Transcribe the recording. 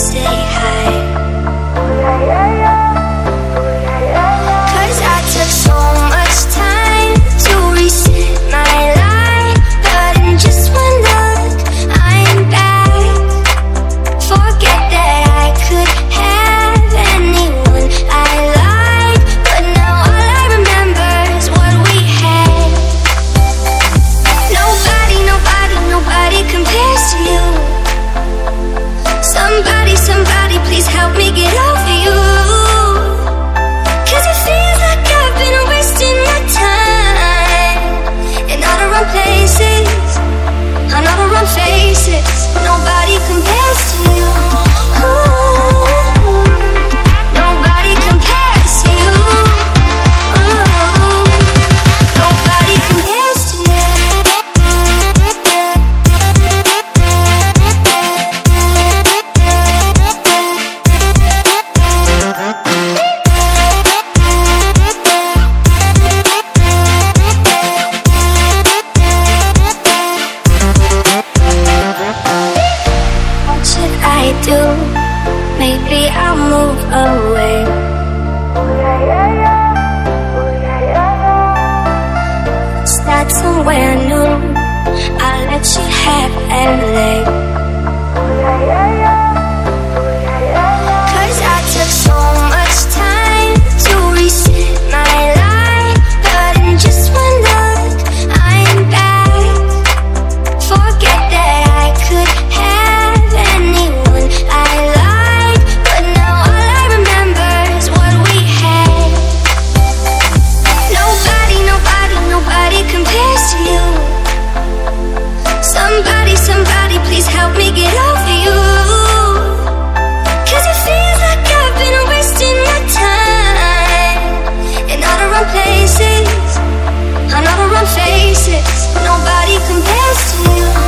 stay high. do, maybe I'll move away. Start somewhere new. I'll let you have LA. nobody compares to you.